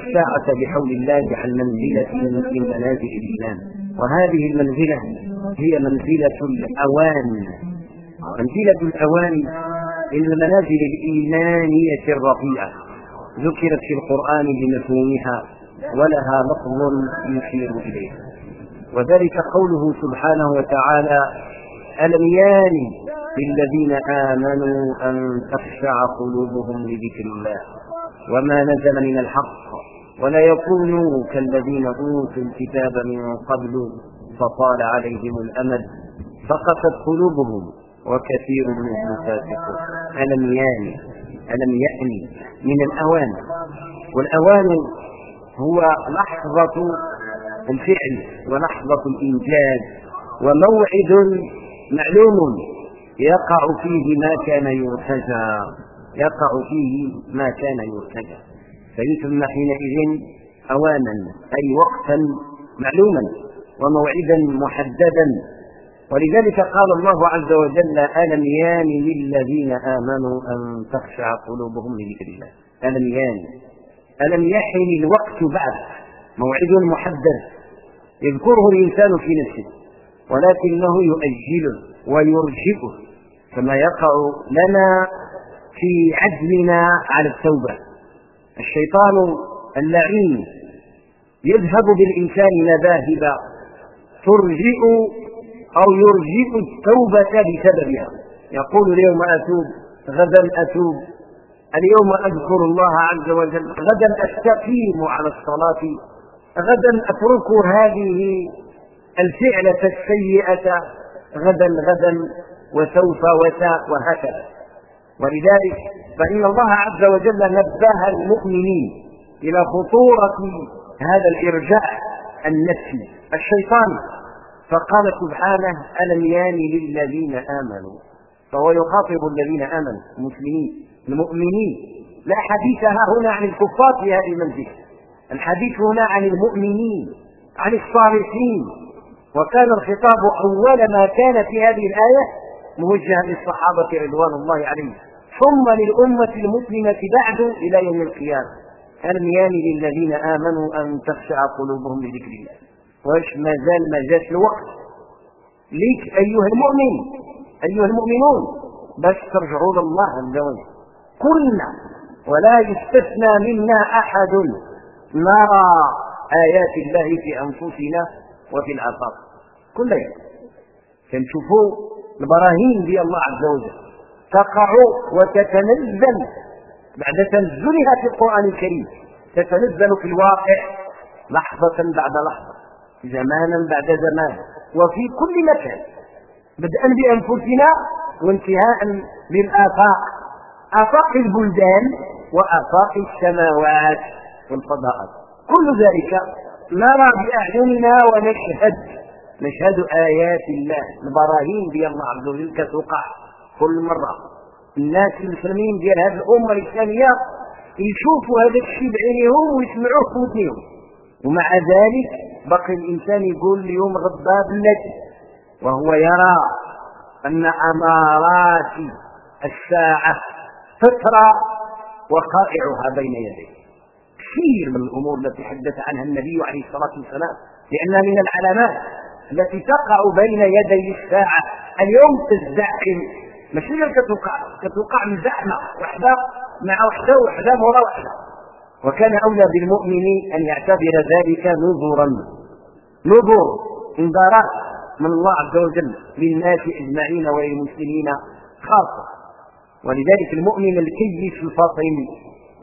الساعة بحول الله عن منزلة من منازل الإسلام. وهذه المنزلة هي منزلة الأوان. منزلة الأوان من المنازل الإيمانية الرفيعة ذكرت في القرآن بمفهومها ولها لفظ يشير إليها وذلك قوله سبحانه وتعالى ألم يان للذين آمنوا أن تخشع قلوبهم لذكر الله؟ وما نزل من الحق ولا يكونوا كالذين أوتوا الكتاب من قبل فطال عليهم الأمد فقست قلوبهم وكثير منهم فاسقون ألم يان ألم يأني من الأوان. والأوان هو لحظة الفعل ولحظة الإنجاز وموعد معلوم يقع فيه ما كان يرتجى. يقع فيه ما كان يرتجى. فيسمى حينئذ أوانا أي وقتا معلوما وموعدا محددا. ولذلك قال الله عز وجل ألم يان للذين آمنوا أن تخشع قلوبهم لذكر الله؟ ألم يان؟ ألم يحن الوقت بعد؟ موعد محدد. يذكره الإنسان في نفسه ولكنه يؤجله ويرجئه. كما يقع لنا في عزمنا على التوبة. الشيطان اللعين يذهب بالإنسان مذاهب ترجئ أو يرجئ التوبة بسببها. يقول اليوم أتوب غدا أتوب. اليوم أذكر الله عز وجل غدا أستقيم على الصلاة غدا أترك هذه الفعلة السيئة غدا غدا وسوف وساء وهكذا. ولذلك فإن الله عز وجل نبه المؤمنين إلى خطورة هذا الإرجاء النفسي الشيطاني فقال سبحانه ألم يان للذين آمنوا؟ فهو يخاطب الذين آمنوا المسلمين المؤمنين. لا حديث ها هنا عن الكفار في هذه المنزلة. الحديث هنا عن المؤمنين عن الصالحين. وكان الخطاب أول ما كان في هذه الآية موجها للصحابة رضوان الله عليهم. ثم للأمة المسلمة بعد إلى يوم القيامة. ألم للذين آمنوا أن تخشع قلوبهم لذكر الله. وايش ما زال ما جاش الوقت. ليك أيها المؤمن أيها المؤمنون باش ترجعوا لله عز وجل. كلنا ولا يستثنى منا أحد. نرى آيات الله في أنفسنا وفي الآفاق كل يوم كنشوفوا البراهين ديال الله عز وجل. تقع وتتنزل. بعد تنزلها في القرآن الكريم. تتنزل في الواقع لحظة بعد لحظة. زمانا بعد زمان. وفي كل مكان. بدءا بأنفسنا وانتهاء بالآفاق آفاق البلدان وآفاق السماوات والفضاءات. كل ذلك نرى بأعيننا ونشهد نشهد آيات الله. البراهين ديال الله عز وجل كتوقع كل مرة. الناس المسلمين ديال هذه الأمة الإسلامية يشوفوا هذا الشيء بعينيهم ويسمعوه في ودنهم. ومع ذلك بقي الإنسان يقول اليوم غضاب التي وهو يرى أن أمارات الساعة تترى وقائعها بين يديه. كثير من الأمور التي حدث عنها النبي عليه الصلاة والسلام لأنها من العلامات. التي تقع بين يدي الساعة اليوم تزدحم ماشي غير كتوقع كتوقع من زحمة وحدة مع وحدة وحدة مورا وحدة. وكان أولى بالمؤمن أن يعتبر ذلك نذرا. نذر انذارات من الله عز وجل للناس أجمعين وللمسلمين خاصة. ولذلك المؤمن الكيس الفطن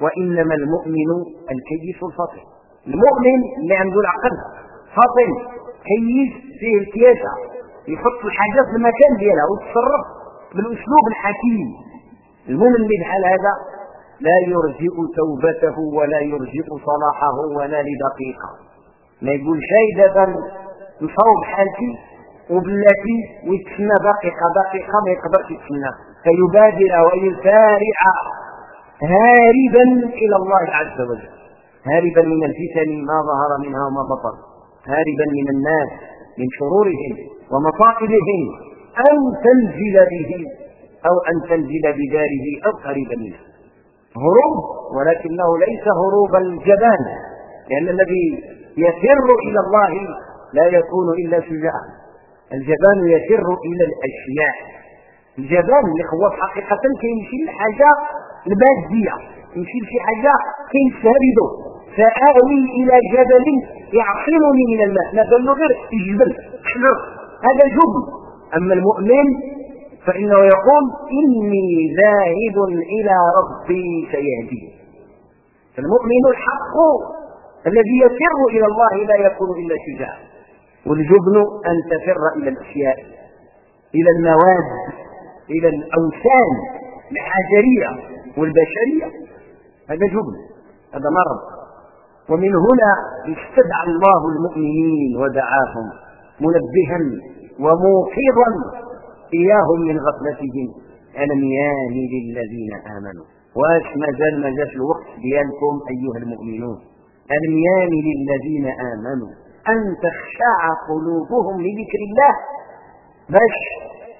وإنما المؤمن الكيس الفطن المؤمن اللي عنده العقل فطن كيس فيه الكياسه يحط الحاجات في المكان ديالها ويتصرف بالأسلوب الحكيم. المؤمن بحال هذا لا يرجئ توبته ولا يرجئ صلاحه ولا لدقيقة. ما يقول دابا نصوب حالتي وبلاتي ويتسنى دقيقة دقيقة ما يقدرش يتسنى. فيبادر ويسارع هاربا إلى الله عز وجل. هاربا من الفتن ما ظهر منها وما بطن. هاربا من الناس من شرورهم ومصائبهم أن تنزل به أو أن تنزل بداره أو قريبا منه. هروب ولكنه ليس هروب الجبان لأن الذي يفر إلى الله لا يكون إلا شجاعا الجبان يفر إلى الأشياء. الجبان هو حقيقة كيمشي لحاجة المادية يمشي لشي حاجة كينشهده فآوي إلى جبل يعصمني من الماء. مثلا غير. الجبل حجر هذا جبن. أما المؤمن فإنه يقول إني ذاهب إلى ربي سيهدي. فالمؤمن الحق الذي يفر إلى الله لا يكون إلا شجاع. والجبن أن تفر إلى الأشياء إلى المواد إلى الأوثان الحجرية والبشرية. هذا جبن. هذا مرض. ومن هنا استدعى الله المؤمنين ودعاهم منبها وموقظا إياهم من غفلتهم. ألم للذين آمنوا. واش مازال ما جاش الوقت ديالكم أيها المؤمنون. ألم للذين آمنوا. أن تخشع قلوبهم لذكر الله. باش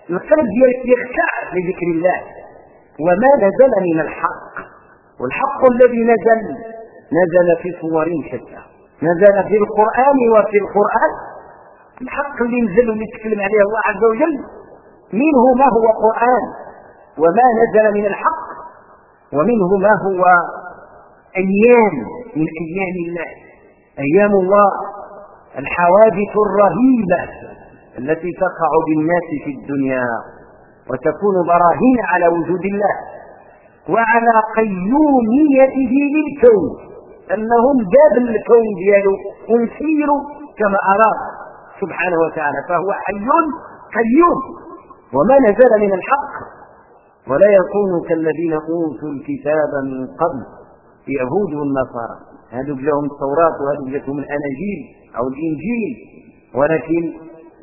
القلب يخشع لذكر الله. وما نزل من الحق. والحق الذي نزل نزل في صور شتى نزل في القرآن وفي القرآن. الحق اللي نزل واللي تكلم عليه الله عز وجل. منه ما هو قرآن وما نزل من الحق. ومنه ما هو أيام من أيام الله. أيام الله. الحوادث الرهيبة التي تقع بالناس في الدنيا وتكون براهين على وجود الله وعلى قيوميته للكون. أنهم جاب الكون ديالو ونسير كما اراد سبحانه وتعالى فهو حي قيوم وما نزل من الحق. ولا يكون كالذين أوتوا الكتاب من قبل اليهود والنصارى. هذو لهم التوراة وهذو لهم الأناجيل أو الإنجيل ولكن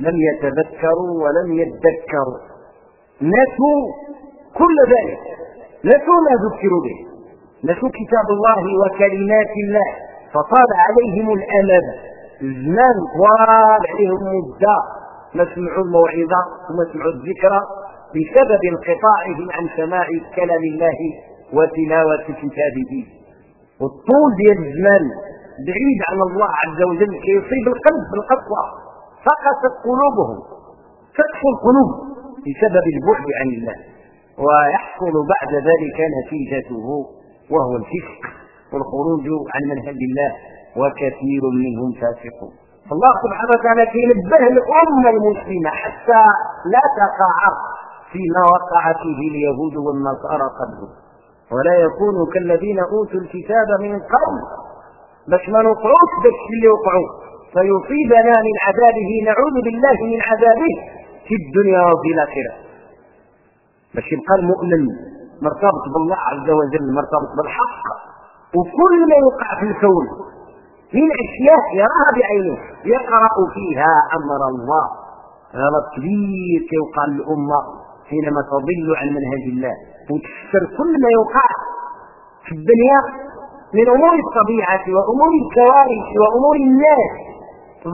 لم يتذكروا ولم يذكروا نسوا كل ذلك نسوا ما ذكروا به. نسوا كتاب الله وكلمات الله. فطال عليهم الأمد. الزمان طوال عليهم مدة. ما سمعوا الموعظة وما سمعوا الذكرى بسبب انقطاعهم عن سماع كلام الله وتلاوة كتابه. والطول ديال الزمان بعيد عن الله عز وجل كيصيب القلب بالقسوه فقست قلوبهم. تقسو القلوب بسبب البعد عن الله. ويحصل بعد ذلك نتيجته. وهو الفسق والخروج عن منهج الله وكثير منهم فاسقون. الله سبحانه وتعالى ينبه الأمة المسلمة حتى لا تقع فيما وقع فيه اليهود والنصارى قبله. ولا يكونوا كالذين أوتوا الكتاب من قبل. باش ما نوقعوش باش اللي وقعوا فيصيبنا من عذابه نعوذ بالله من عذابه في الدنيا وفي الآخرة. باش يبقى المؤمن مرتبط بالله عز وجل مرتبط بالحق. وكل ما يوقع في الكون من أشياء يراها بعينه يقرأ فيها أمر الله. غلط كبير كيوقع للأمة حينما تضل عن منهج الله. وتفسر كل ما يوقع في الدنيا من أمور الطبيعة وأمور الكوارث وأمور الناس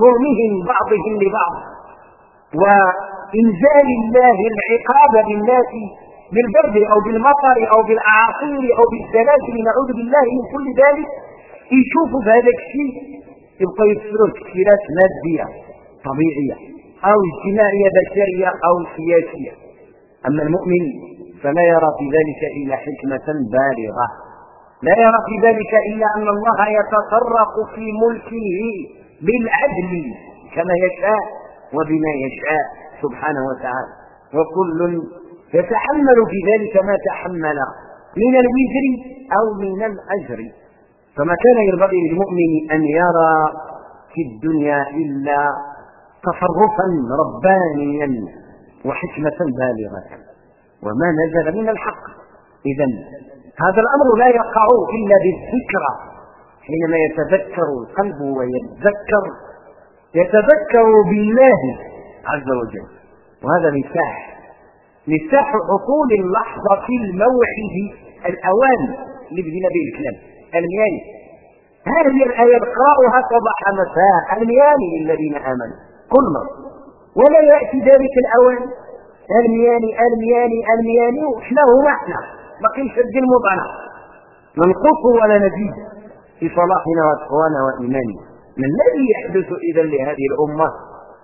ظلمهم بعضهم لبعض. إنزال الله العقاب بالناس بالبرد أو بالمطر أو بالأعاصير أو بالزلازل نعوذ بالله من كل ذلك. يشوفوا هذا الشيء يبقى يفسروا تفسيرات مادية طبيعية أو اجتماعية بشرية أو سياسية. أما المؤمن فلا يرى في ذلك إلا حكمة بالغة. لا يرى في ذلك إلا أن الله يتصرف في ملكه بالعدل كما يشاء وبما يشاء سبحانه وتعالى. وكل يتحمل في ذلك ما تحمل من الوزر أو من الأجر. فما كان ينبغي للمؤمن أن يرى في الدنيا إلا تصرفا ربانيا وحكمة بالغة. وما نزل من الحق. إذا هذا الأمر لا يقع إلا بالذكرى حينما يتذكر القلب ويتذكر يتذكر بالله عز وجل. وهذا مفتاح. مفتاح عقول اللحظة الموعد الأوان اللي بدينا به الكلام. المياني. هذه الآية اقرأها صباح مساء. المياني للذين آمنوا. كل مرة. ولا يأتي ذلك الأوان. المياني المياني المياني. وإحنا هما إحنا. باقي نشد المطعنة ننقص ولا نزيد في صلاحنا وتقوانا وإيماننا. ما الذي يحدث إذا لهذه الأمة؟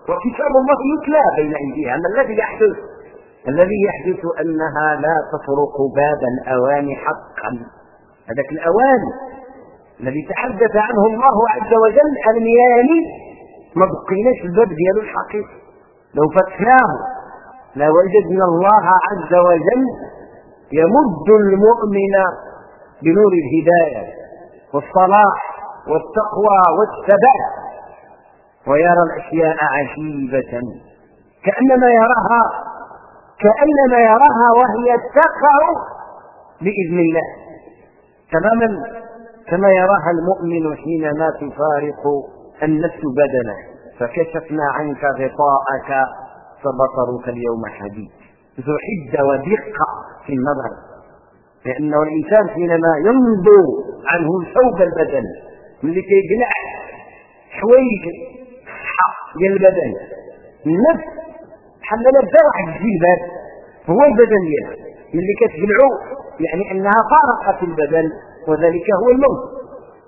وكتاب الله يتلى بين أيديها. ما الذي يحدث؟ الذي يحدث أنها لا تطرق باب الأوان حقا. هذاك الأوان الذي تحدث عنه الله عز وجل المياني ما بقيناش الباب ديالو الحقيقي. لو فتحناه لوجدنا الله عز وجل يمد المؤمن بنور الهداية والصلاح والتقوى والثبات ويرى الأشياء عجيبة كأنما يراها كانما يراها وهي تقع بإذن الله. تماما كما يراها المؤمن حينما تفارق النفس بدنه. فكشفنا عنك غطاءك فبصرك اليوم حديد. ذو حدة ودقة في النظر. لأنه الإنسان حينما ينظر عنه ثوب البدن ملي كيقلع حوايج ديال البدن النفس بحال لابسه واحد الجلباب هو البدن ديالها ملي كتقلعو يعني أنها فارقت البدن وذلك هو الموت.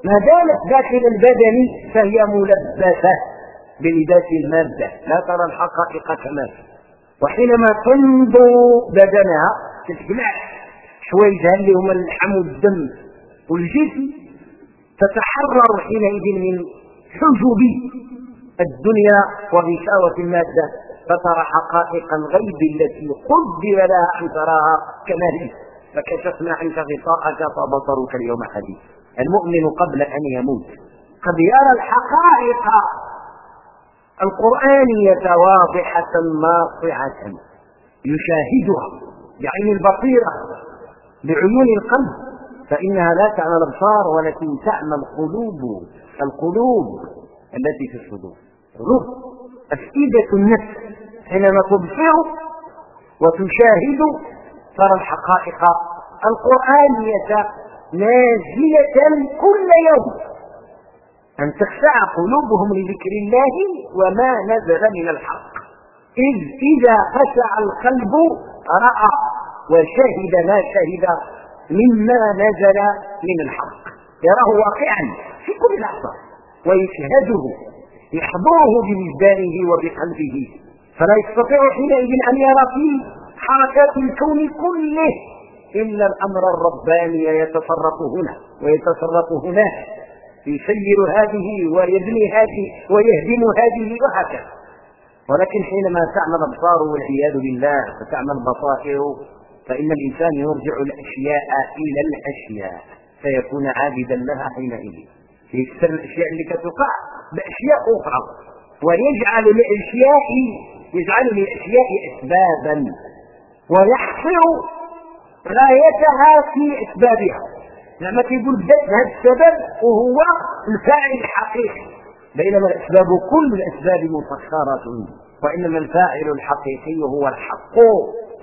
ما دامت داخل البدن فهي ملبسة بلباس المادة. لا ترى الحقائق كما وحينما تنضو بدنها تتقلع حوايجها اللي هما اللحم والدم والجسم تتحرر حينئذ من حجب الدنيا وغشاوة المادة. فترى حقائق الغيب التي قدر لها أن تراها كما هي فكشفنا عنك غطاءك فبصرك اليوم حديث المؤمن قبل أن يموت. قد يرى الحقائق. القرآنية واضحة ناصعة يشاهدها بعين البصيرة. بعيون القلب. فإنها لا تعمى الأبصار ولكن تعمى القلوب. القلوب التي في الصدور. روح أفئدة النفس. حينما تبصر وتشاهد ترى الحقائق. القرآنية نازلة كل يوم. أن تخشع قلوبهم لذكر الله وما نزل من الحق. إذ إذا خشع القلب رأى وشهد ما شهد مما نزل من الحق. يراه واقعا في كل لحظة. ويشهده يحضره بوجدانه وبقلبه. فلا يستطيع حينئذ أن يرى في حركات الكون كله إلا الأمر الرباني يتصرف هنا ويتصرف هناك يسير هذه ويبني هذه ويهدم هذه وهكذا. ولكن حينما تعمى الابصار والعياذ بالله وتعمى البصائر فإن الإنسان يرجع الأشياء إلى الأشياء فيكون عابدا لها حينئذ. يكسر الأشياء اللي كتقع بأشياء أخرى. ويجعل الاشياء يجعل للاشياء اسبابا. ويحصر غايتها في أسبابها. لما كيقول بدات هذا السبب وهو الفاعل الحقيقي. بينما الأسباب كل الأسباب مسخرة. وإنما الفاعل الحقيقي هو الحق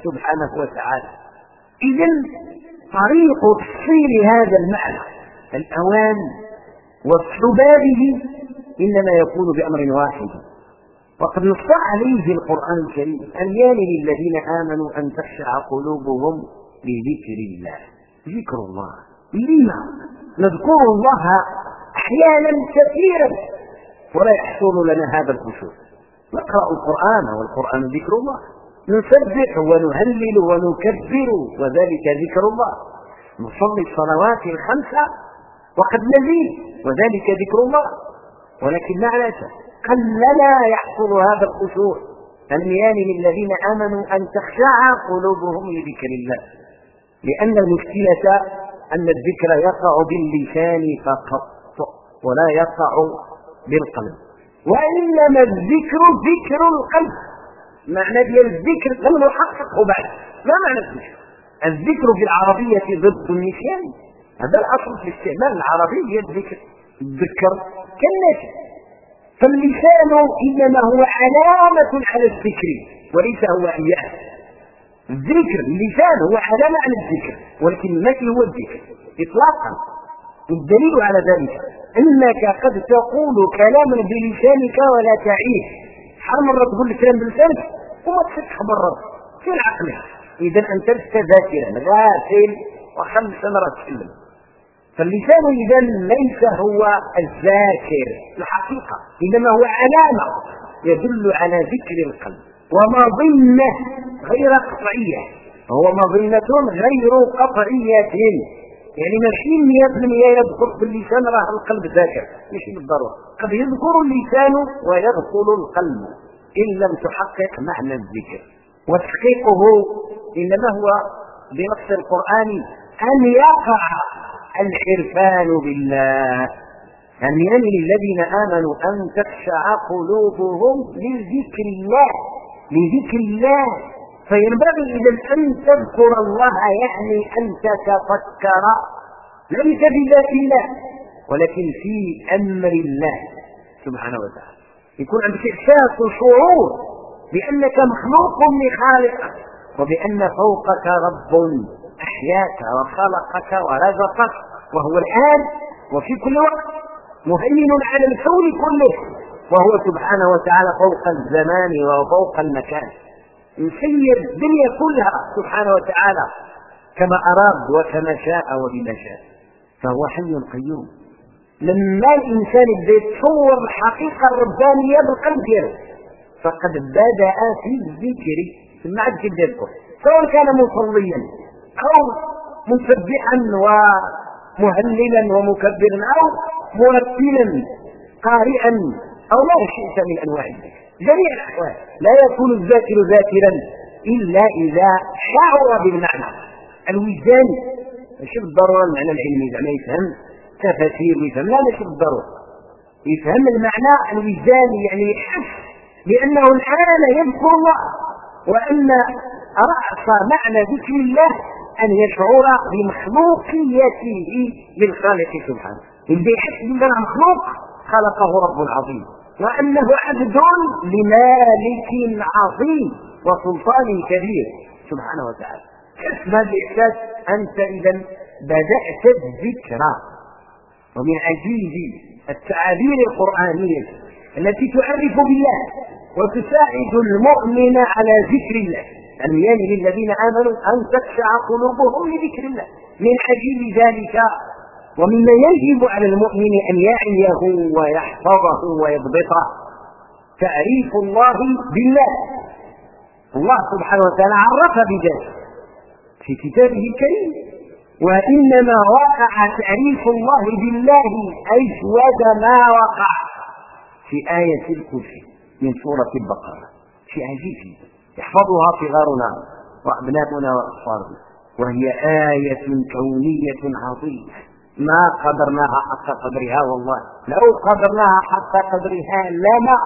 سبحانه وتعالى. اذا طريق تفصيل هذا المعنى الأوان واستبابه إنما يكون بأمر واحد. وقد نص عليه في القرآن الكريم أن يان للذين آمنوا أن تخشع قلوبهم لذكر الله. ذكر الله. لما؟ نذكر الله أحيانا كثيرا. ولا يحصل لنا هذا الخشوع. نقرأ القرآن والقرآن ذكر الله. نسبح ونهلل ونكبر وذلك ذكر الله. نصلي الصلوات الخمسة وقد نزيد وذلك ذكر الله. ولكن مع الاسف قلنا يحصل هذا الخشوع الميان للذين آمنوا أن تخشع قلوبهم لذكر الله. لأن المشكلة أن الذكر يقع باللسان فقط ولا يقع بالقلب. وإنما الذكر ذكر القلب. معنى ديال الذكر لم نحققه بعد ما معنى الذكر؟ الذكر في العربية ضد النسيان. هذا الأصل في الاستعمال العربي هي الذكر. الذكر كالنسي فاللسان إنما هو علامة على الذكر وليس هو إياه الذكر اللسان هو علامة على الذكر ولكن المشي هو الذكر. إطلاقا. الدليل على ذلك أنك قد تقول كلاما بلسانك ولا تعيه شحال مرة تقول الكلام بلسانك وما تصدق مرة في العقل. إذا أنت لست ذاكرا. غافل. وخمس مرات تكلم فاللسان اذا ليس هو الذاكر. الحقيقة إنما هو علامة يدل على ذكر القلب. ومظنة غير قطعية. هو مظنة غير قطعية. يعني ماشي 100% يذكر في اللسان راه القلب ذاكر. ماشي بالضرورة. قد يذكر اللسان ويغفل القلب. إن لم تحقق معنى الذكر. وتحقيقه إنما هو بنص القرآن أن يقع العرفان بالله. أن يمن الذين آمنوا أن تخشع قلوبهم لذكر الله لذكر الله. فينبغي إذا أن تذكر الله يعني أن تتفكر. ليس في ذات الله ولكن في أمر الله سبحانه وتعالى. يكون عندك إحساس وشعور بأنك مخلوق لخالقك وبأن فوقك رب أحياك وخلقك ورزقك وهو الآن وفي كل وقت مهيمن على الكون كله وهو سبحانه وتعالى فوق الزمان وفوق المكان. يسير الدنيا كلها سبحانه وتعالى كما أراد وكما شاء وبما شاء. فهو حي قيوم. لما الإنسان يبدأ يتصور الحقيقة الربانية بالقلب ديالو فقد بدأ في الذكر عاد يذكر. سواء كان مصليا أو مسبحا ومهللا ومكبرا أو مرتلا قارئا أو ما شئت من أنواع الذكر. جميع الأحوال لا يكون الذاكر ذاكرا إلا إذا شعر بالمعنى. الوجدان ماشي بالضرورة المعنى العلمي زعما يفهم تفاسير ويفهم لا ماشي بالضرورة يفهم المعنى الوجداني يعني يحس بأنه الآن يذكر الله. وأن رأس معنى ذكر الله أن يشعر بمخلوقيته للخالق سبحانه. اللي يحس بأنه مخلوق خلقه رب عظيم. وأنه عبد لمالك عظيم وسلطان كبير. سبحانه وتعالى. حسب هذا الإحساس أنت إذا بدأت الذكر ومن عجيب التعابير القرآنية التي تعرف بالله وتساعد المؤمن على ذكر الله. أن ينهي الذين آمنوا أن تخشع قلوبهم لذكر الله. من عجيب ذلك ومما يجب على المؤمن أن يعيه ويحفظه ويضبطه تعريف الله بالله. الله سبحانه وتعالى عرف بذلك في كتابه الكريم. وإنما وقع تعريف الله بالله أجود ما وقع في آية الكرسي من سورة البقرة. في عجيب يحفظها صغارنا وأبناؤنا وأطفالنا وهي آية كونية عظيمة. ما قدرناها حق قدرها والله. لو قدرناها حق قدرها لما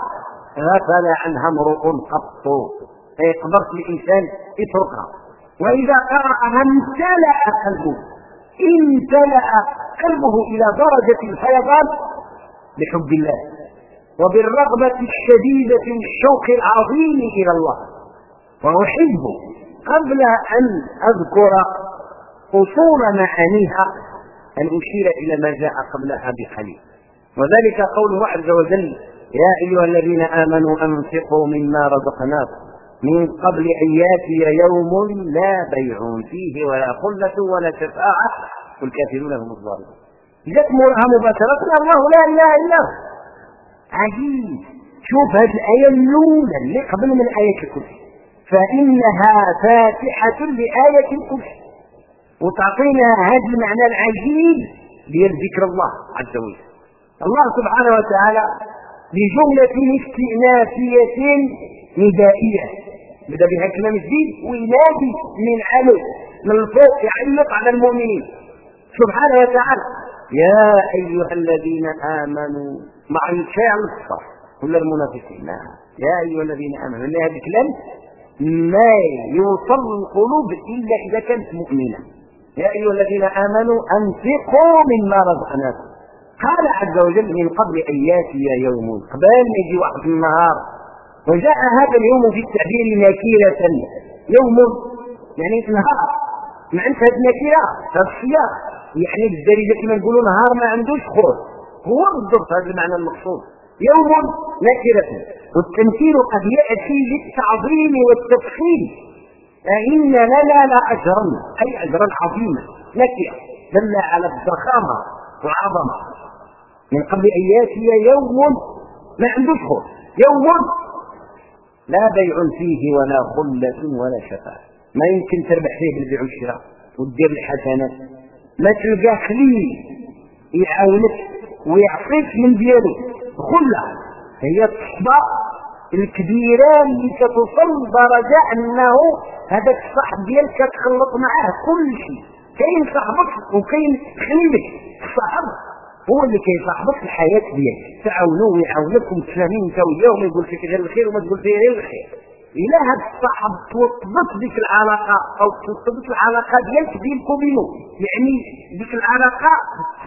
غفل عنها امرؤ قط. قدرت الانسان اتركها وإذا قراها امتلأ قلبه. امتلأ قلبه إلى درجة الفيضان بحب الله. وبالرغبة الشديدة الشوق العظيم إلى الله. واحب قبل أن أذكر أصول معانيها أن أشير إلى ما جاء قبلها بقليل. وذلك قوله عز وجل يا أيها الذين آمنوا أنفقوا مما رزقناكم. من قبل أن يأتي يوم لا بيع فيه ولا خلة ولا شفاعة. والكافرون هم الظالمون. جاءت مرها مباشرة الله لا إله إلا هو. عجيب. شوف هذه الآية الأولى اللي قبل من آية الكرسي. فإنها فاتحة لآية الكرسي وتعطينا هذا المعنى العجيب ديال ذكر الله عز وجل. الله سبحانه وتعالى بجملة استئنافية ندائية. بدا بها كلام جديد وينادي من علو من الفوق يعلق على المؤمنين. سبحانه وتعالى يا أيها الذين آمنوا مع الفعل الصح كل المنافقين يا أيها الذين آمنوا إن هذا الكلام ما يوصل القلوب إلا إذا كانت مؤمنة. يا أيها الذين آمنوا أنفقوا مما رزقناكم. قال عز وجل من قبل أن يأتي يوم قبل ما يجي واحد النهار. وجاء هذا اليوم في التعبير نكيرة. يوم يعني نهار ما انت هذه النكيرة هذا السياق يعني بالدارجة كما نقولوا نهار ما عندوش خروج. هو بالضبط هذا المعنى المقصود. يوم نكرة. والتمثيل قد يأتي للتعظيم والتفخيم فإن لنا لأجرا أي أجرا عظيما نكرة. دل على الضخامة والعظمة. من قبل أن يأتي يوم ما عندوش يوم لا بيع فيه ولا خلة ولا شفاعة ما يمكن تربح فيه بالبيع والشراء. وتدير الحسنات. ما تلقى خليل يعاونك ويعطيك من ديالو خلة. هي الصحبة الكبيرة اللي كتوصل درجة أنه هذاك الصاحب ديالك كتخلط معاه كل شيء. كاين صاحبك وكاين خليلك. الصاحب هو اللي كيصاحبك في الحياة ديالك. تعاونوا ويعاونك ومتفاهمين انت وياه وما يقول فيك غير الخير وما تقول فيه غير الخير. إلى هذا الصاحب توطبت ديك العلاقة أو توطبت العلاقة ديالك بينك وبينه يعني ديك العلاقة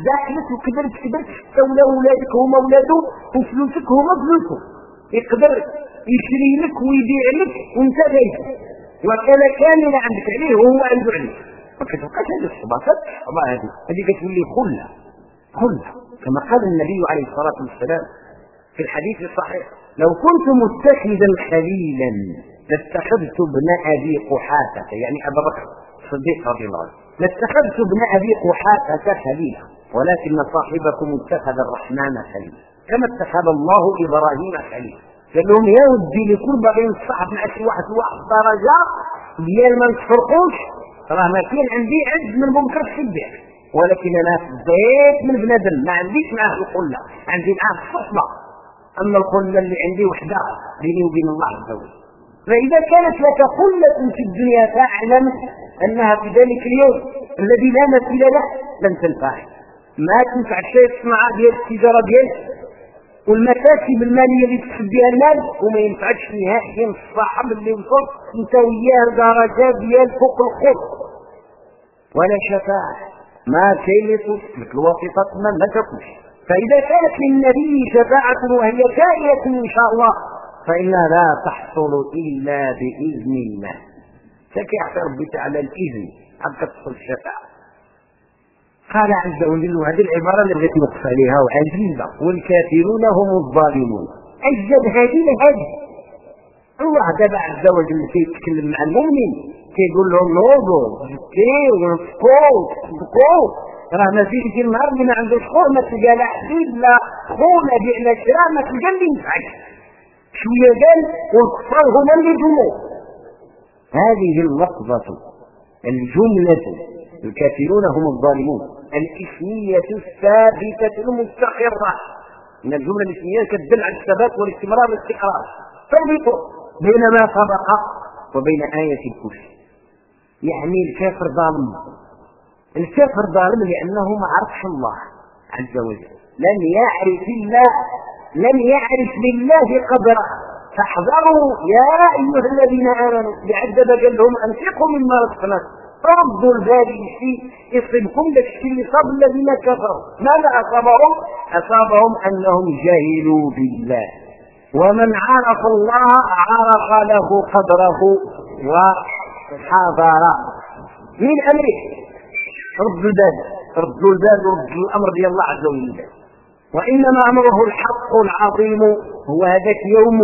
داخلت وكبرت كبرت حتى ولا ولادك هما ولادو وفلوسك هما فلوسه يقدر يشري لك ويبيع لك وانت داير وكان كامل عندك عليه وهو عنده عليك ما كتبقاش هذه الصباطات الله هذه هذه كتولي خلة. خلة. كما قال النبي عليه الصلاة والسلام في الحديث الصحيح. لو كنت متخذا خليلا لاتخذت ابن أبي قحافة يعني أبا بكر الصديق رضي الله عنه. لاتخذت ابن أبي قحافة خليلا ولكن صاحبكم اتخذ الرحمن خليلا. كما اتخذ الله إبراهيم خليلا. قال لهم يا ودي لكل باغي نصاحب مع شي واحد واحد درجة ديال ما نتفرقوش. راه ما كاين عندي عز من بكر الصديق. ولكن أنا فضيت من بنادم ما عنديش معاه القلة. عندي معاه الصحبة. أما القله اللي عندي وحده بيني وبين الله عز وجل. فإذا كانت لك قله في الدنيا فاعلم أنها في ذلك اليوم الذي لا مثيل له لن تنفعك ما تنفع الشيء الصناعه ديال التجاره ديالك والمكاسب الماليه اللي تكسب بها المال وما ينفعكش نهائيا الصاحب اللي وصل أنت وياه درجات ديال فوق الخوف ولا شفاعة. ما كاين لك الواسطة ما ما تكونش فإذا كانت للنبي شفاعة وهي كائنة إن شاء الله فإنها لا تحصل إلا بإذن الله. فكيعطي ربي تعالى الإذن حتى تحصل الشفاعة. قال عز وجل وهذه العبارة التي نقص عليها وعجيبة والكافرون هم الظالمون. أجل هذه لهذه الله دابا عز وجل كيتكلم مع المؤمن. كيقول لهم نوضوا زكيوا ونفقوا تصدقوا راه ما فيش شي نهار اللي ما عندوش خور ما تلقى لا حبيب لا خور لا بيع لا شراء ما تلقى اللي ينفعك شوية قال والكفار هما اللي جموا هذه اللفظة الجملة الكافرون هم الظالمون. الإسمية الثابتة المستقرة. من الجملة الإسمية كتدل على الثبات والاستمرار والاستقرار تربط بين ما سبق وبين آية الكرسي. يعني الكافر ظالم. الكافر ظالم لأنه ما عرفش الله عز وجل. لم يعرف الله لم يعرف لله قدره. فاحذروا يا أيها الذين آمنوا. بعد قال لهم أنفقوا مما رزقناكم. ردوا البال الشيء يصيبكم لك الشيء صاب الذين كفروا. ماذا أصابهم؟ أصابهم أنهم جهلوا بالله. ومن عرف الله عرف له قدره وحاضر من أمره. رد البال رد البال ورد الأمر ديال الله عز وجل. وإنما أمره الحق العظيم هو هذاك يوم.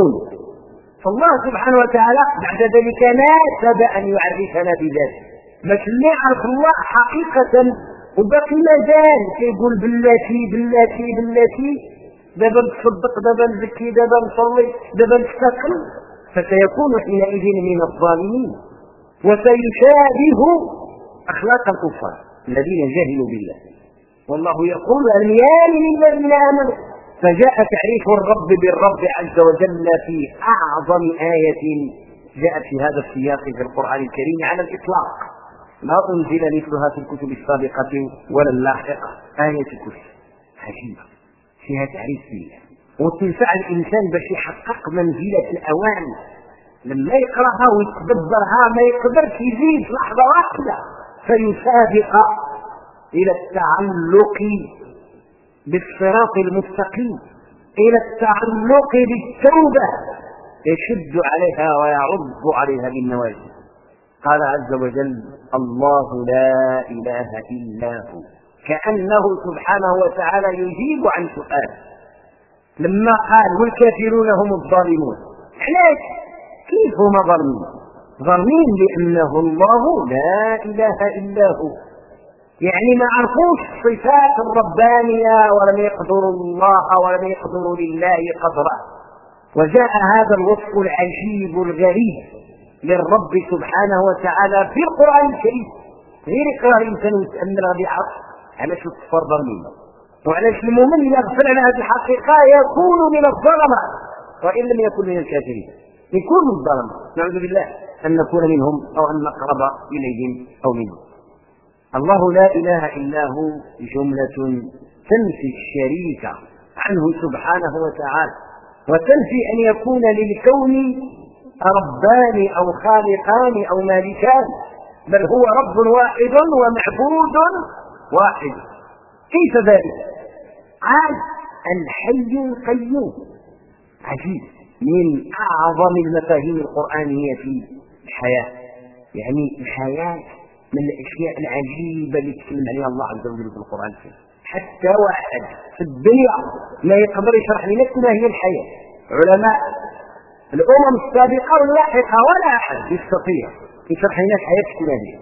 فالله سبحانه وتعالى بعد ذلك ناسب أن يعرفنا بذلك. باش اللي يعرف الله حقيقة وباقي مازال كيقول بلاتي بلاتي بلاتي دابا نتصدق دابا نزكي دابا نصلي دابا نستقل فسيكون حينئذ من الظالمين. وسيشابه أخلاق الكفار. الذين جهلوا بالله. والله يقول ان يامن الذين آمنوا. فجاء تعريف الرب بالرب عز وجل في أعظم آية جاءت في هذا السياق في القرآن الكريم على الإطلاق. ما أنزل مثلها في الكتب السابقة ولا اللاحقة. آية الكرسي. عجيبة فيها تعريف فيها وتنفع الإنسان باش يحقق منزلة الأوان. لما يقرأها ويتدبرها ما يقدرش يزيد لحظة واحدة. فيسابق إلى التعلق بالصراط المستقيم إلى التعلق بالتوبة يشد عليها ويعض عليها بالنواجذ قال عز وجل الله لا إله إلا هو. كأنه سبحانه وتعالى يجيب عن سؤال. لما قال والكافرون هم الظالمون. علاش كيف هم ظالمين ظالمين لأنه الله لا إله إلا هو. يعني ما عرفوش الصفات الربانية ولم يقدروا الله ولم يقدروا لله قدره. وجاء هذا الوصف العجيب الغريب للرب سبحانه وتعالى في القرآن الكريم. غير يقرأ الإنسان ويتأمل غادي يعرف علاش الكفار ظالمين وعلاش المؤمن يغفل على هذه الحقيقة يكون من الظلمة وإن لم يكن من الكافرين؟ يكون من الظلمة نعوذ بالله أن نكون منهم أو أن نقرب إليهم أو منهم. الله لا إله إلا هو جملة تنفي الشريك عنه سبحانه وتعالى وتنفي أن يكون للكون ربان أو خالقان أو مالكان بل هو رب واحد ومعبود واحد. كيف ذلك؟ عاد الحي القيوم. عجيب. من أعظم المفاهيم القرآنية في الحياة. يعني الحياة من الأشياء العجيبة اللي تكلم عليها الله عز وجل في القرآن. الكريم حتى واحد في الدنيا ما يقدر يشرح لنا ما هي الحياة. علماء الأمم السابقة واللاحقه ولا أحد يستطيع يشرح لنا الحياة الاسلاميه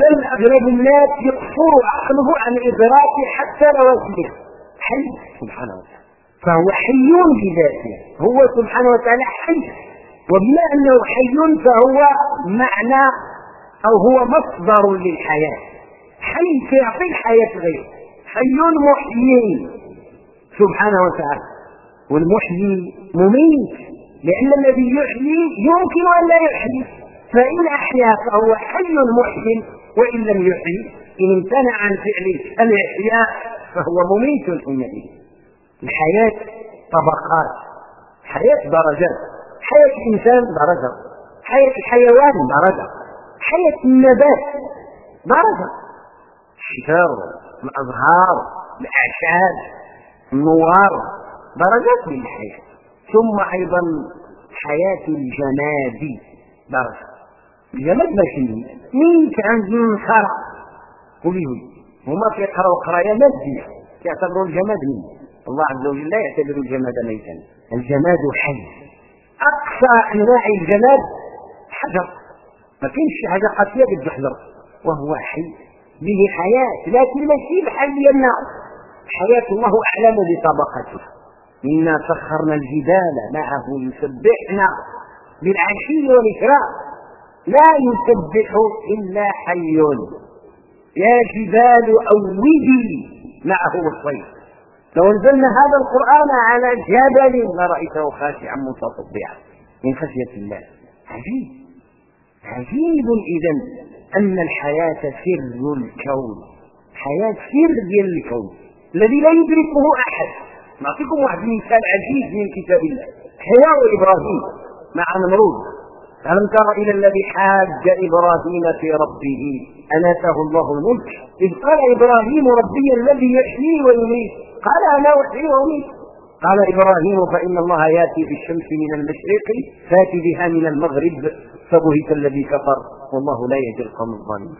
بل أغلب الناس يقصر عقله عن ادراك حتى رواتبه حي سبحانه وتعالى فهو حي بذاته. هو سبحانه وتعالى حي. وبما أنه حي فهو معنى أو هو مصدر للحياة. حي يعطي الحياة غيره. حي محيي سبحانه وتعالى. والمحيي مميت. لأن الذي يحيي يمكن أن لا يحيي. فإن أحيا فهو حي محيي وإن لم يحيي إن امتنع عن فعل الإحياء فهو مميت حينئذ الحياة طبقات حياة درجات حياة الإنسان درجة حياة الحيوان درجة حياة النبات درجة. الشجر الأزهار الأعشاب النوار درجات من الحياة. ثم أيضا حياة الجماد درجة. الجماد ماشي مين كأن خرع قولي هما كيقراو قراية مادية كيعتبروا الجماد مين؟ الله عز وجل لا يعتبر الجماد ميتا. الجماد حي. أقصى أنواع الجماد حجر. ما شي حاجة قاسية بالجحظر وهو حي. به حياة. لكن ماشي بحال ديالنا حياة الله اعلم بطبقته. إنا سخرنا الجبال. معه يسبحنا بالعشي والإكرام. لا يسبح إلا حي. يا جبال اوبي معه الصيف لو انزلنا هذا القرآن على جبل لرايته خاشعا متصدعا من خشية الله. عجيب. عجيب إذا أن الحياة سر الكون. حياة سر الكون. الذي لا يدركه أحد. نعطيكم واحد المثال عجيب من كتاب الله. حياة إبراهيم مع نمرود. ألم تر إلى الذي حاج إبراهيم في ربه؟ أن آتاه الله الملك. إذ قال إبراهيم ربي الذي يحيي ويميت. قال أنا أحيي وأميت. قال إبراهيم فإن الله يأتي بالشمس من المشرق فات بها من المغرب فبهت الذي كفر والله لا يهدي القوم الظالمين.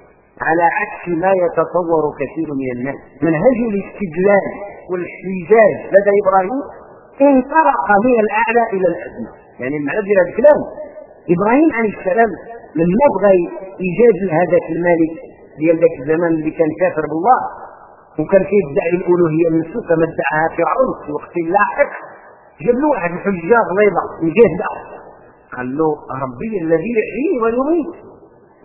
على عكس ما يتصور كثير من الناس منهج الاستدلال والاحتجاج لدى إبراهيم انطلق من الأعلى إلى الأدنى. يعني هذا الكلام إبراهيم عليه السلام لما بغى يجادل هذاك الملك ديال ذاك الزمان اللي كان كافر بالله. وكان كيدعي الألوهية سوء كما ادعاها فرعون في وقت لاحق. جاب له واحد الحجه غليظه مجاهده قال له ربي الذي يحيي ويميت.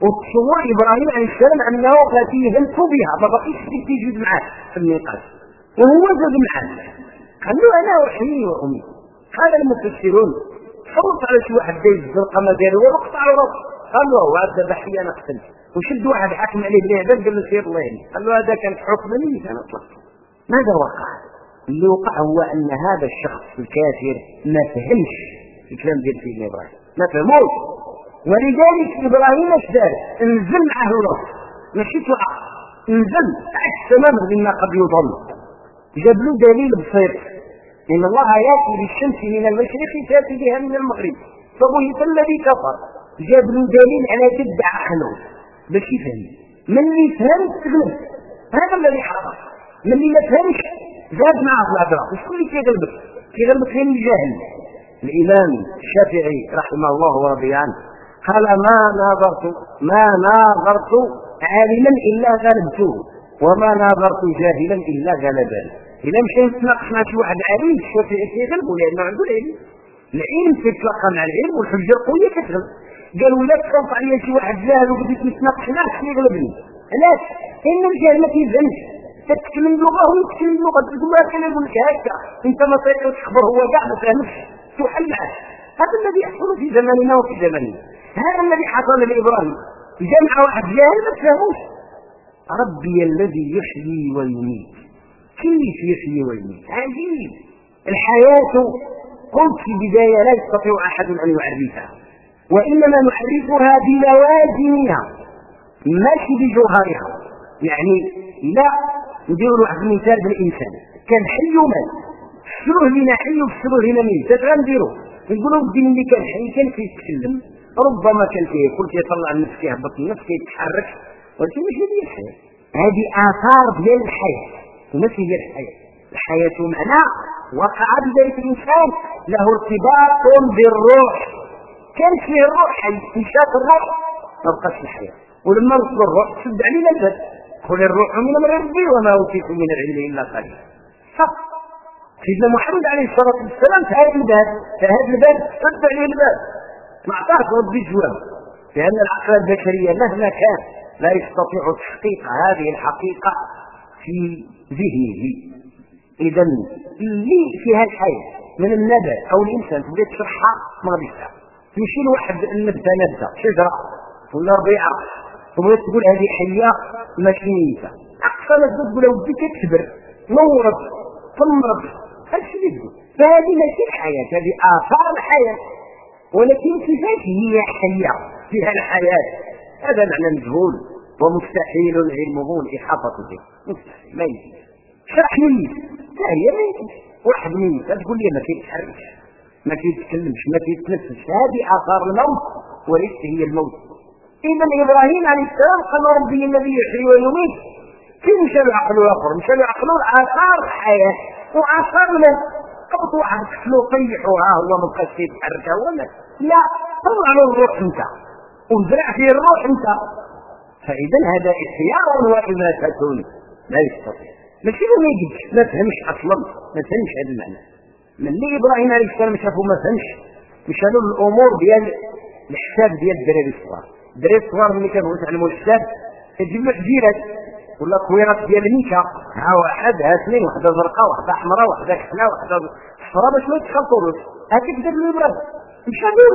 وتصور إبراهيم عليه السلام أنه غادي بها ما بقيش تيجي معاه في النقاش. وهو زاد معاه. قال له أنا احيي وأميت. قال المفسرون صوت على شي واحد دايز القمه ديالو وقطع راسه. قال له هذا أنا قتلت. وشد واحد حاكم عليه بالإعدام قال له سير الله قال له هذا كان حكم لي أنا اطلق ماذا وقع؟ اللي وقع هو أن هذا الشخص الكافر ما فهمش الكلام ديال سيدنا إبراهيم. ما فهموش. ولذلك إبراهيم اش دار؟ انزل معه روح. ماشي توقع انزل. عكس تماما مما قد يظن. جاب له دليل بسيط إن الله يأتي بالشمس من المشرق تأتي بها من المغرب. فبهت الذي كفر. جاب له دليل على جد عقله باش يفهم من اللي فهم تغلب هذا الذي من اللي ما فهمش زاد معه في الهضره وشكون اللي كيغلبك كيغلبك غير الجاهل الإمام الشافعي رحمه الله ورضي عنه. قال ما ناظرت ما ناظرت عالما إلا غلبته وما ناظرت جاهلا إلا غلبان إذا مشى يتناقش مع شي واحد عليم الشافعي كيغلبوا لأنه عنده العلم. العلم كيتلقى مع العلم والحجة القوية كتغلب. قال ولا تخوف عليا شي واحد جاهل وبديت نتناقش معاه كيغلبني علاش؟ لأن الجاهل ما كيفهمش تتكلم لغه ويتكلم لغه تقول له كان يقول لك هكا. أنت ما تخبر هو كاع ما فهمش تحل معاه. هذا الذي يحصل في زماننا وفي زماننا. هذا الذي حصل لإبراهيم. جمع واحد جاهل ما تفهموش. ربي الذي يحيي ويميت. كيف يحيي ويميت؟ عجيب. الحياة قلت في البداية لا يستطيع أحد أن يعرفها. وإنما نعرفها بلوازمها ماشي بجوهرها يعني لا نديروا واحد المثال بالإنسان. كان حي ومات. فسروه لنا حي وفسروه لنا ميت. غنديروا نقولوا بدي ملي كان حي كان كيتكلم. ربما كان كياكل كيطلع النفس كيهبط النفس كيتحرك. ولكن ماشي هي الحياة. هذه آثار ديال الحياة. وماشي هي الحياة. الحياة معنى وقع بذلك الإنسان. له ارتباط بالروح. كان فيه الروح حي انشاط الروح ما بقاش الحياة. ولما نصب الروح تشد علينا الباب. قل الروح من أمر ربي وما اوتيتم من العلم إلا قليلا صح. سيدنا محمد عليه الصلاة والسلام في هذا الباب. في هذا الباب سد عليه الباب. ما اعطاك ربي جواب. لأن العقل البشريه مهما كان لا يستطيع تحقيق هذه الحقيقة في ذهنه. اذا اللي فيها الحياة من النبات أو الإنسان تبغي تشرحها ما غاديش تمشي لواحد النبته نبته شجره ولا ربيعة تبغي تقول هذه حية ماشي ميته أقصى ما تقول ودي كتكبر نورت ثمرت هادشي اللي تقول. فهذه ماشي الحياة هذه آثار الحياة. ولكن كيفاش هي حية؟ فيها الحياة. هذا معنى مجهول ومستحيل علمه الاحاطه به. مستحيل. ما يمكن شرح لي. هي ما يمكنش واحد ميت تقول لي ما كيتحركش ما كيتكلمش ما كيتنفسش هذه آثار الموت وليست هي الموت. اذا إبراهيم عليه السلام قال ربي الذي يحيي ويميت. كيف مشى له الآخر مشى له عقله آثار الحياة وآثار الموت قبط واحد كفلو طيحوها هو ما بقاش يتحرك هو لا طلع له الروح انت. وزرع فيه الروح انت. فإذا هذا احياء وإماتة. لا يستطيع. ماشي ما يجيش ما فهمش أصلا. ما فهمش هذا المعنى. من اللي إبراهيم عليه السلام شافه ما فهمش مشى له الأمور ديال الحساب ديال الدراري الصغار. الدراري الصغار ملي كانوا يتعلموا الحساب كتجيب له حجيرات ولا كويرات ديال الميكا ها واحد ها اثنين واحدة زرقاء واحدة حمراء واحدة كحلة واحدة صفراء باش ما يتخلطوش هكا كتب له إبراهيم مشى له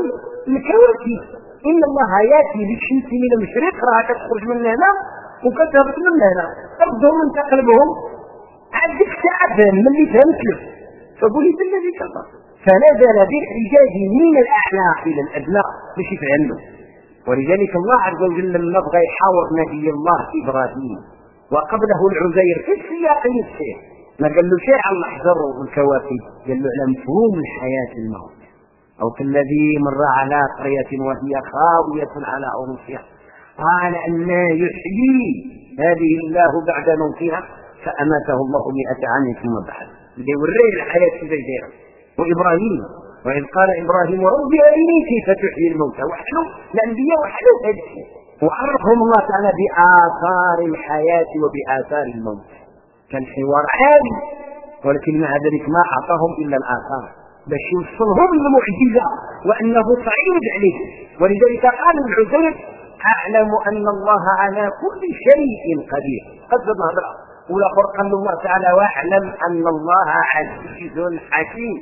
الكواكب إن الله يأتي بالشمس من المشرق راه كتخرج من هنا وكتهبط من هنا. تبدهم من تقلبهم. عندك تعب من اللي فهمت له فقولي بالذي كفر. فنزل بالحجاج من الاعلى إلى الأدنى باش يفهموا ولذلك الله عز وجل لما بغى يحاور نبي الله إبراهيم. وقبله العزير في السياق نفسه. ما قال له شيء على الاحجار والكواكب. قال له على مفهوم الحياة الموت. أو كالذي مر على قرية وهي خاوية على عروشها قال أن يحيي. هذه الله بعد موتها. فأماته الله مئة عام ثم بعد. اللي يوريه الحياة كيف دايره وإبراهيم وإذ قال إبراهيم ربي أرني كيف تحيي الموتى؟ وحلو الأنبياء وحلو هذا وعرفهم الله تعالى بآثار الحياة وبآثار الموت. كان حوار عالي ولكن مع ذلك ما أعطاهم إلا الآثار. باش يوصلهم المعجزة وأنه صعيد عليه ولذلك قال العزير أعلم أن الله على كل شيء قدير. قد نهضر ولا قال الله تعالى واعلم أن الله عزيز حكيم.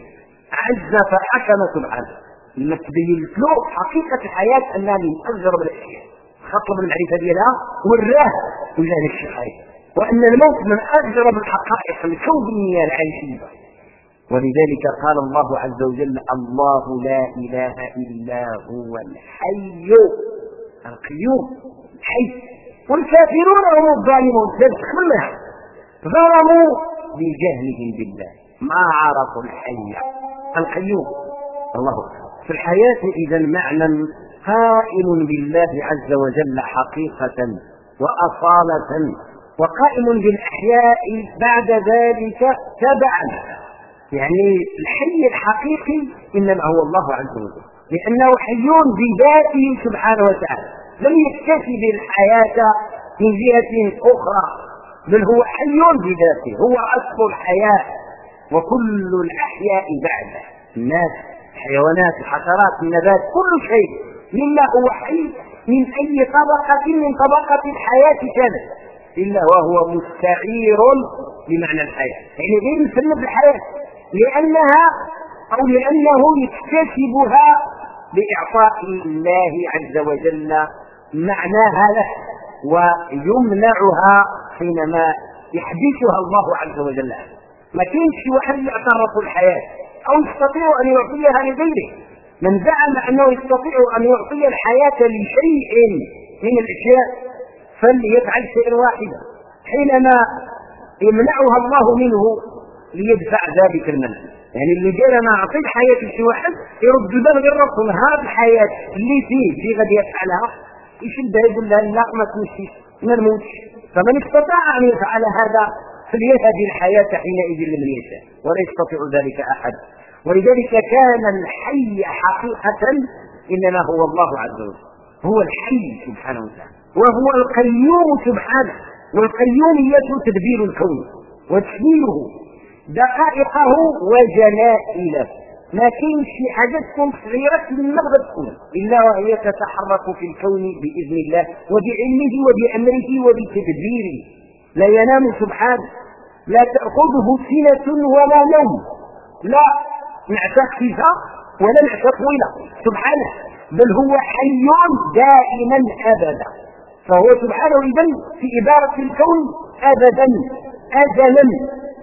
عز فحكم سبحانه لما تبين له حقيقة الحياة أنها من أجرب الأشياء خطب المعرفة ديالها وراه وجاه الشيء. وأن الموت من أجرب الحقائق الكونية العيشية ولذلك قال الله عز وجل الله لا إله إلا هو الحي القيوم. الحي. والكافرون هم الظالمون. كلها ظلموا بجهلهم بالله. ما عرفوا الحي. القيوم الله في الحياة إذا معنى قائم بالله عز وجل حقيقة وأصالة وقائم بالأحياء بعد ذلك تبعا. يعني الحي الحقيقي إنما هو الله عز وجل. لأنه حي بذاته سبحانه وتعالى. لم يكتفي بالحياة من جهة أخرى. بل هو حي بذاته هو أصل الحياة وكل الأحياء بعده الناس الحيوانات الحشرات النبات كل شيء. مما هو حي من أي طبقة من طبقات الحياة كان إلا وهو مستعير بمعنى الحياة. يعني غير مسمى بالحياة لأنها أو لأنه يكتسبها باعطاء الله عز وجل معناها له ويمنعها حينما يحدثها الله عز وجل. ما كاينش شي واحد اللي اعترف الحياة أو يستطيع أن يعطيها لغيره. من زعم أنه يستطيع أن يعطي الحياة لشيء من الأشياء فليفعل شيئا واحدا. حينما يمنعها الله منه ليدفع ذلك المنع. يعني اللي قال أنا أعطي الحياة لشي واحد يرد له غير ربكم هذه الحياة اللي فيه في غادي يفعلها؟ يشدها يقول لها لا ما تمشيش ما نموتش. فمن استطاع أن يفعل هذا فليهدي الحياة حينئذ لمن يشاء ولا يستطيع ذلك أحد. ولذلك كان الحي حقيقة إنما هو الله عز وجل. هو الحي سبحانه وتعالى وهو القيوم سبحانه والقيوميه تدبير الكون وتشميله دقائقه وجلائله ما كاين شي حاجة تكون صغيره من مغرب تكون إلا وهي تتحرك في الكون بإذن الله وبعلمه وبأمره وبتدبيره. لا ينام سبحانه لا تأخذه سنة ولا نوم. لا نعسه خفيفه ولا نعسه طويله سبحانه. بل هو حي دائما أبدا. فهو سبحانه اذا في اداره الكون أبدا. أزلا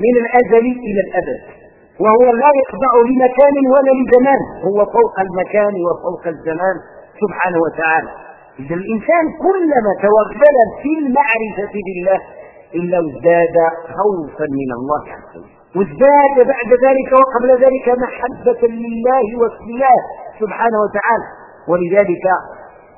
من الأزل إلى الأبد. وهو لا يخضع لمكان ولا لزمان. هو فوق المكان وفوق الزمان سبحانه وتعالى. إذا الإنسان كلما توغل في المعرفة بالله إلا ازداد خوفا من الله عز وجل. وازداد بعد ذلك وقبل ذلك محبة لله واسمه سبحانه وتعالى. ولذلك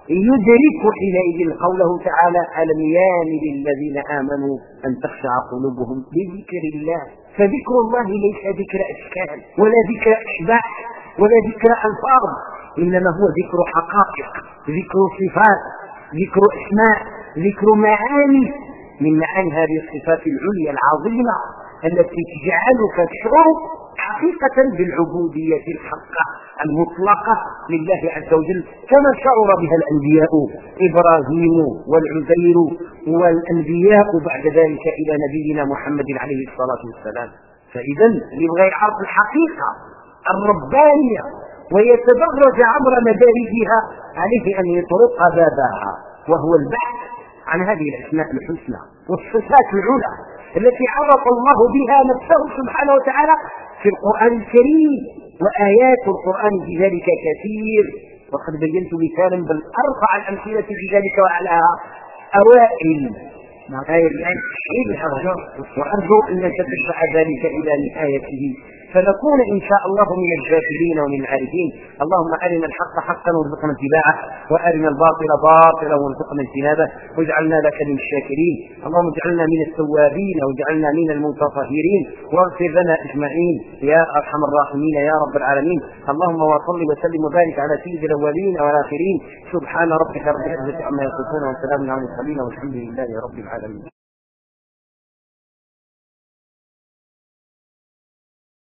يدرك حينئذ قوله تعالى ألم يان للذين آمنوا أن تخشع قلوبهم بذكر الله؟ فذكر الله ليس ذكر أشكال ولا ذكر أشباح ولا ذكر ألفاظ إنما هو ذكر حقائق ذكر صفات ذكر أسماء ذكر معاني من معاني هذه الصفات العليا العظيمة. التي تجعلك تشعر حقيقة بالعبودية الحقة المطلقة لله عز وجل كما شعر بها الأنبياء إبراهيم والعزير والأنبياء بعد ذلك إلى نبينا محمد عليه الصلاة والسلام. فإذا يبغى يعرف الحقيقة الربانية ويتدرج عبر مدارجها عليه أن يطرق بابها وهو البحث عن هذه الأسماء الحسنى والصفات العلى. التي عرف الله بها نفسه سبحانه وتعالى في القرآن الكريم وآيات القرآن في ذلك كثير. وقد بينت مثالا بل أرفع الأمثلة في ذلك وأعلاها أوائل آية الآن وأرجو أن تتبع ذلك إلى نهايته. فنكون إن شاء الله من الجاهلين ومن العارفين. اللهم أرنا الحق حقا وارزقنا اتباعه وأرنا الباطل باطلا وارزقنا اجتنابه واجعلنا لك من الشاكرين. اللهم اجعلنا من التوابين واجعلنا من المتطهرين. واغفر لنا أجمعين. يا أرحم الراحمين يا رب العالمين. اللهم وصل وسلم وبارك على سيد الأولين والآخرين. سبحان ربك رب العزة عما يصفون وسلام على المرسلين والحمد لله رب العالمين.